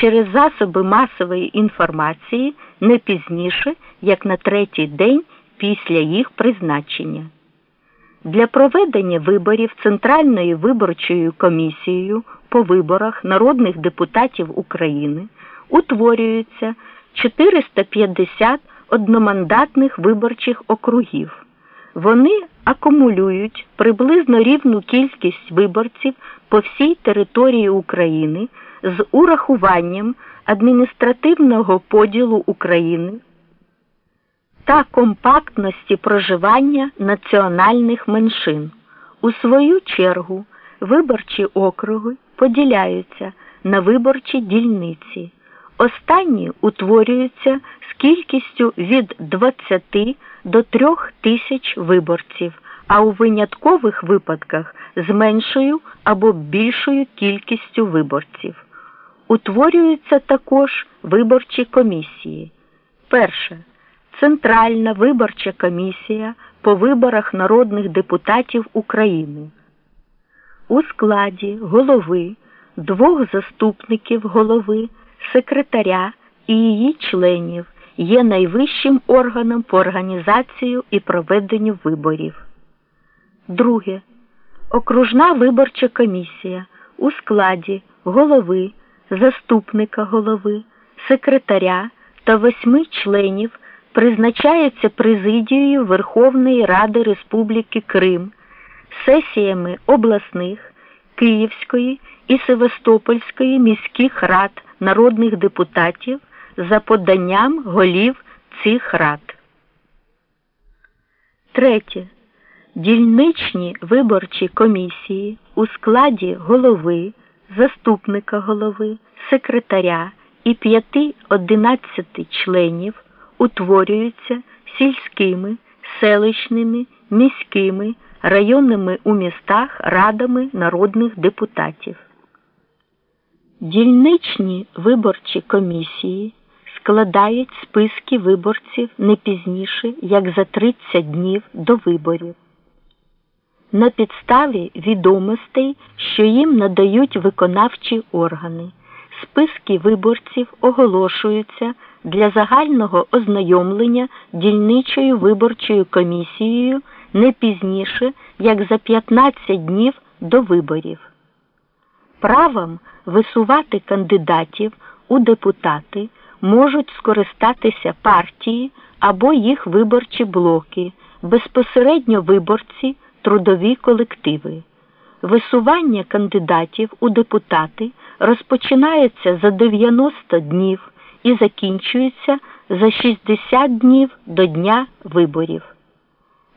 через засоби масової інформації не пізніше, як на третій день після їх призначення. Для проведення виборів Центральною виборчою комісією по виборах народних депутатів України утворюється 450 одномандатних виборчих округів. Вони акумулюють приблизно рівну кількість виборців по всій території України з урахуванням адміністративного поділу України та компактності проживання національних меншин. У свою чергу виборчі округи поділяються на виборчі дільниці. Останні утворюються з кількістю від 20 до 3 тисяч виборців, а у виняткових випадках з меншою або більшою кількістю виборців. Утворюються також виборчі комісії. Перше. Центральна виборча комісія по виборах народних депутатів України. У складі голови, двох заступників голови, секретаря і її членів є найвищим органом по організацію і проведенню виборів. Друге. Окружна виборча комісія у складі голови, заступника голови, секретаря та восьми членів призначається президією Верховної Ради Республіки Крим, сесіями обласних, Київської і Севастопольської міських рад народних депутатів за поданням голів цих рад. Третє. Дільничні виборчі комісії у складі голови, заступника голови, секретаря і 5-11 членів утворюються сільськими, селищними, міськими, районними у містах радами народних депутатів. Дільничні виборчі комісії складають списки виборців не пізніше, як за 30 днів до виборів. На підставі відомостей, що їм надають виконавчі органи, списки виборців оголошуються для загального ознайомлення дільничою виборчою комісією не пізніше, як за 15 днів до виборів. Правом висувати кандидатів у депутати можуть скористатися партії або їх виборчі блоки, безпосередньо виборці, трудові колективи. Висування кандидатів у депутати розпочинається за 90 днів і закінчується за 60 днів до дня виборів.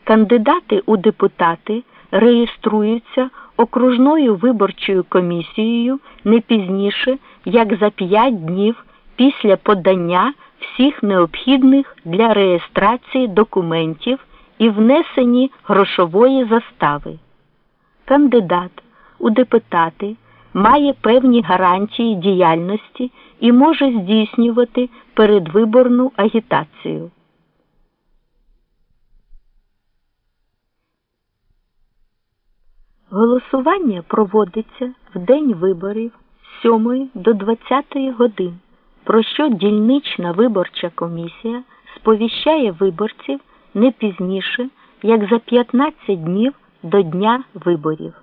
Кандидати у депутати реєструються окружною виборчою комісією не пізніше, як за 5 днів після подання всіх необхідних для реєстрації документів і внесені грошової застави. Кандидат у депутати має певні гарантії діяльності і може здійснювати передвиборну агітацію. Голосування проводиться в день виборів з 7 до 20 годин, про що дільнична виборча комісія сповіщає виборців не пізніше, як за 15 днів до дня виборів.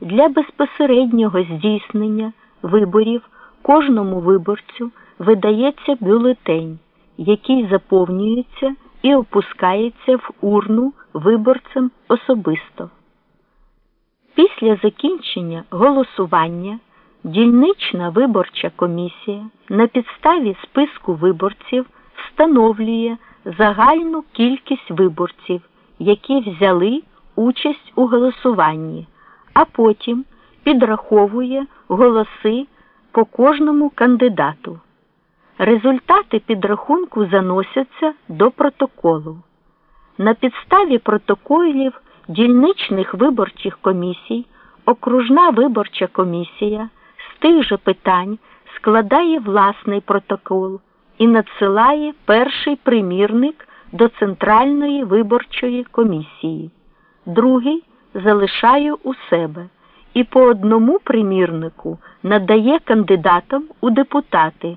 Для безпосереднього здійснення виборів кожному виборцю видається бюлетень, який заповнюється і опускається в урну виборцем особисто. Після закінчення голосування дільнична виборча комісія на підставі списку виборців встановлює загальну кількість виборців, які взяли участь у голосуванні, а потім підраховує голоси по кожному кандидату. Результати підрахунку заносяться до протоколу. На підставі протоколів дільничних виборчих комісій окружна виборча комісія з тих же питань складає власний протокол і надсилає перший примірник до Центральної виборчої комісії, другий залишає у себе і по одному примірнику надає кандидатам у депутати.